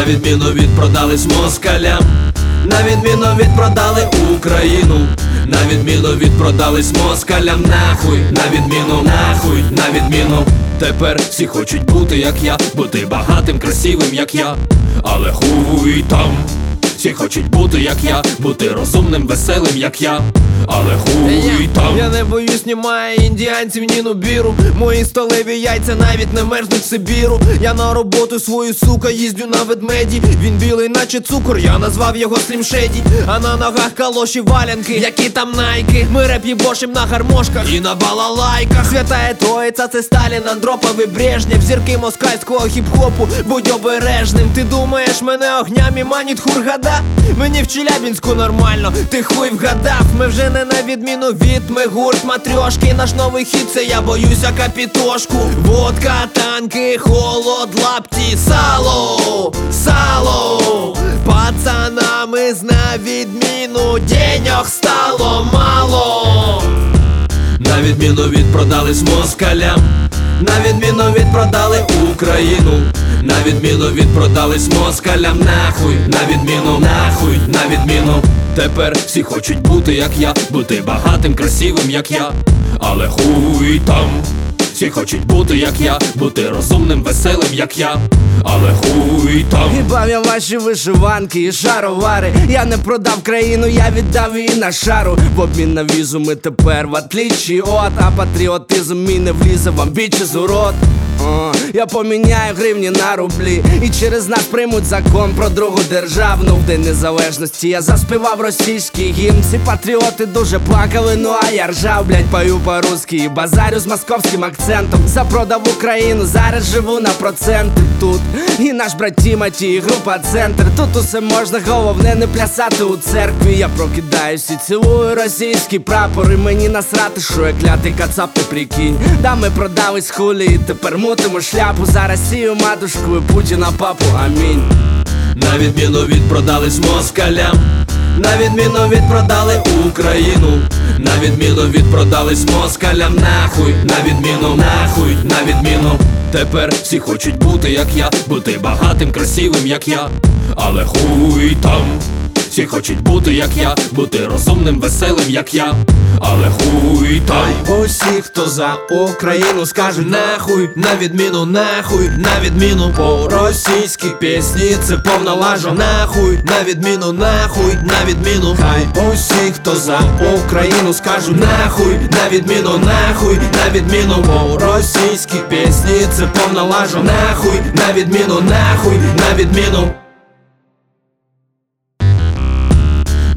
На відміну від продались москалям, на відміну від продали Україну, на відміну від продались москалям, нахуй, на відміну, нахуй, на відміну. Тепер всі хочуть бути як я, бути багатим, красивим, як я, але хуй там. Всі хочуть бути як я, бути розумним, веселим, як я, але хуй там. Я не боюсь, немає індіанців, ні нубіру. Мої столеві яйця навіть не мерзнуть в Сибіру. Я на роботу свою сука їздю на ведмеді. Він білий, наче цукор, я назвав його слімшеді А на ногах калоші валянки, які там найки. Ми реп їбошим на гармошках і на балалайках. Святая троїця, це Сталін, Андропов і Брежнєв. Зірки москальського хіп-хопу, будь обережним. Ти думаєш, мене огнями манить хургада? Мені в Челябінську нормально, ти хуй вгадав. Ми вже не на відміну від ми гурт матрьошки Наш новий хід це я боюся капітошку. Водка, танки, холод, лапті, сало, сало. Пацанами з на відміну денег стало мало. На відміну від продались москалям, на відміну від продали Україну, на відміну від продались москалям, нахуй, на відміну, нахуй, на відміну. Тепер всі хочуть бути як я, бути багатим, красивим, як я, але хуй там. Всі хочуть бути як я, бути розумним, веселим, як я, але хуй там. Хіба я ваші вишиванки і шаровари? Я не продав країну, я віддав її на шару. В обмін на візу ми тепер в отлічі от А патріотизм мій не влізе вам бічі з О, Я поміняю гривні на рублі. І через нас приймуть закон про другу державну. В день незалежності я заспівав російський гімн. Ці патріоти дуже плакали, ну а я ржав, блять, пою по-русски. І базарю з московським акцентом. Запродав Україну, зараз живу на проценти. Тут І наш брат Тімоті, і група центр Тут усе можна, головне не плясати у церкві. Я прокидаюсь і цілую російський прапор. І мені насрати, що я клятий кацап, ти прикинь. Да ми продались хулі, і тепер мутимо шляпу За Росію матушку і Путіна папу, амінь На відміну від продались москалям, на відміну від продали Україну, на відміну від продались москалям, нахуй, на відміну, нахуй, на відміну. Тепер всі хочуть бути як я, бути багатим, красивим, як я, але хуй там. Всі хочуть бути як я, бути розумним, веселим, як я, але хуй там. Усі, хто за Україну скажуть нахуй, на відміну, нахуй, на відміну по російські пісні, це повна лажа. Нахуй, на відміну, нахуй, на відміну Хай усі, хто за Україну скажуть нахуй, на відміну, нахуй, на відміну по російські пісні, це повна лажа. Нахуй, на відміну, нахуй, на відміну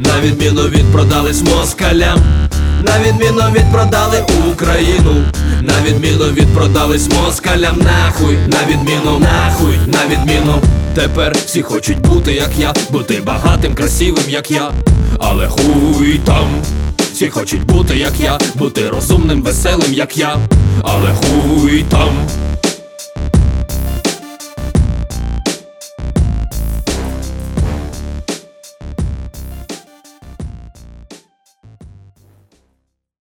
На відміну від продались москалям, на відміну від продали Україну, на відміну від продались москалям, нахуй, на відміну, нахуй, на відміну. Тепер всі хочуть бути як я, бути багатим, красивим, як я, але хуй там. Всі хочуть бути як я, бути розумним, веселим, як я, але хуй там.